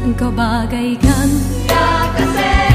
Engkau bagaikan Kakak saya